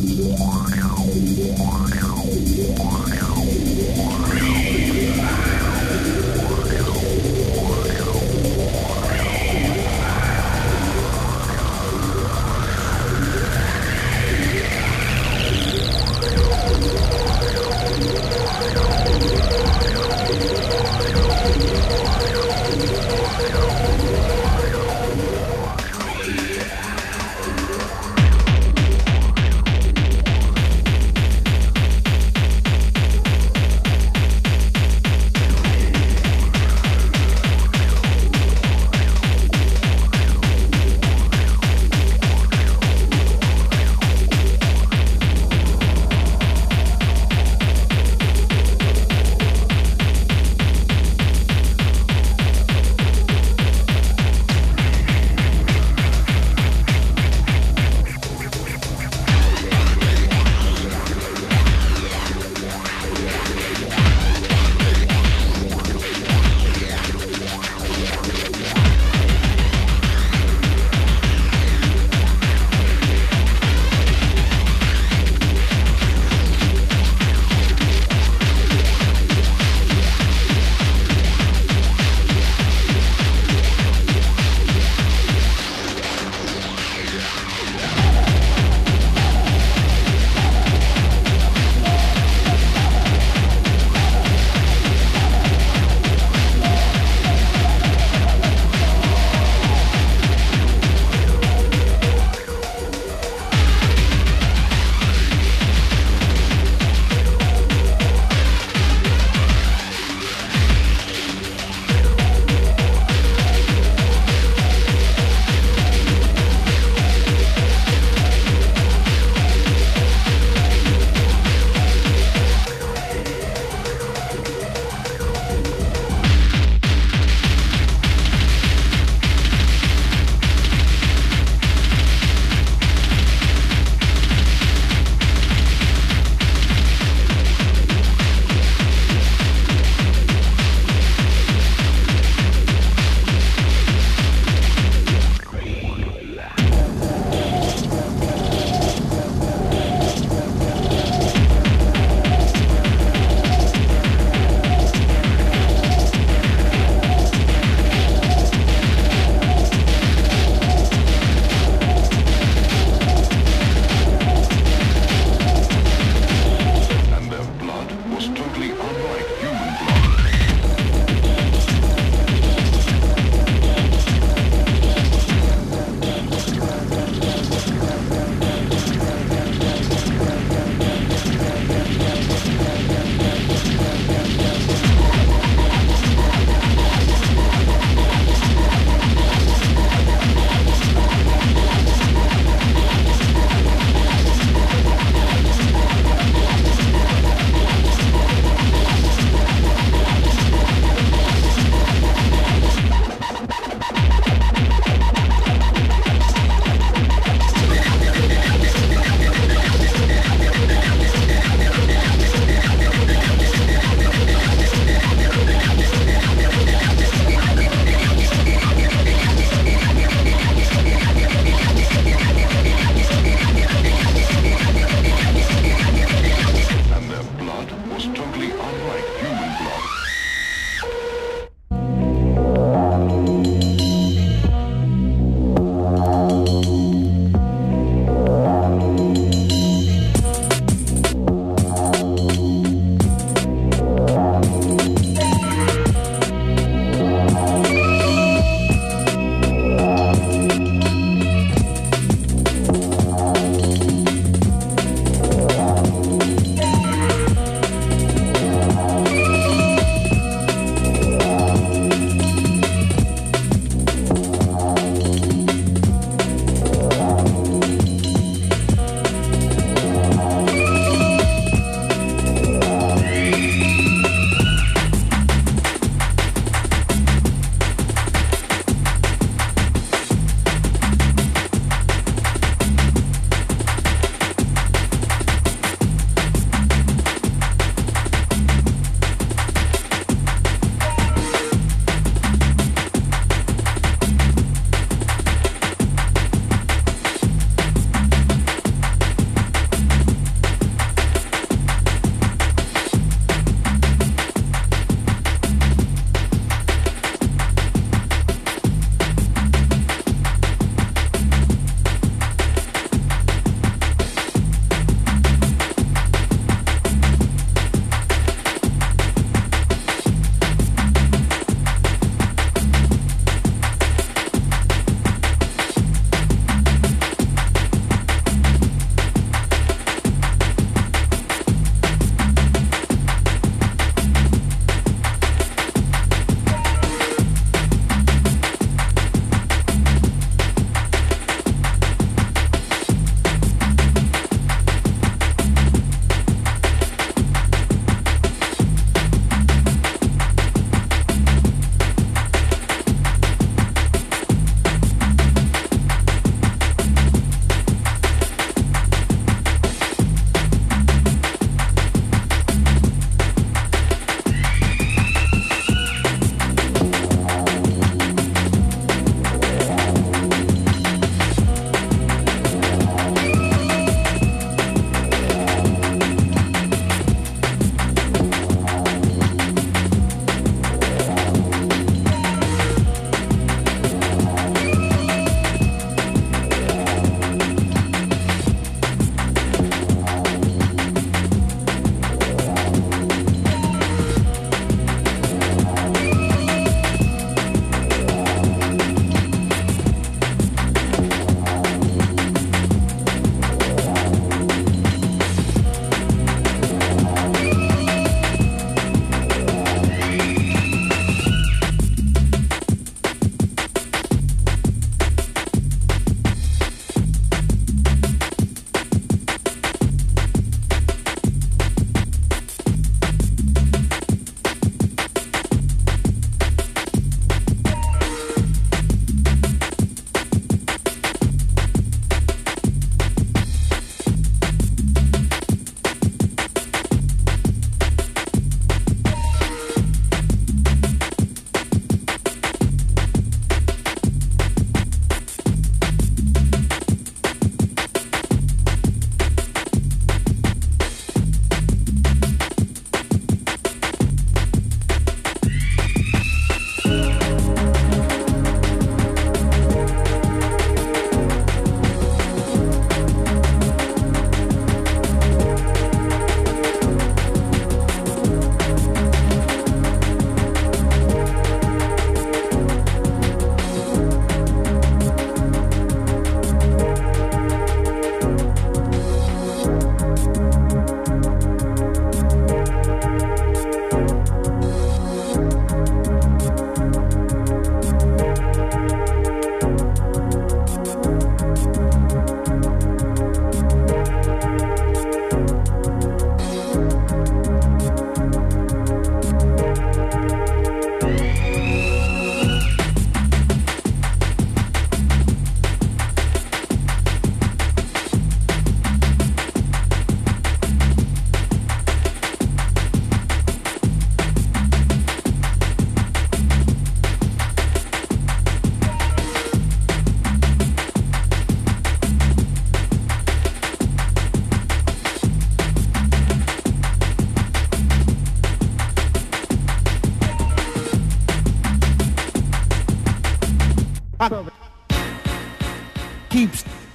Yeah.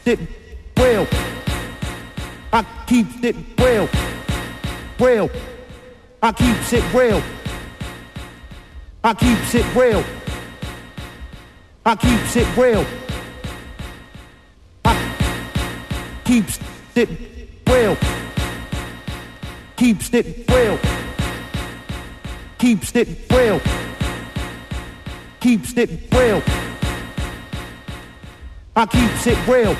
Real. I keeps it real. Real. I keeps it real. I keeps it real. I keeps it real. I keeps it real. Keeps it real. Keeps it real. Keeps it real. I keeps it real.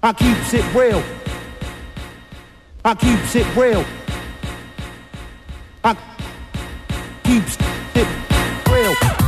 I keeps it real. I keeps it real. I keeps it real.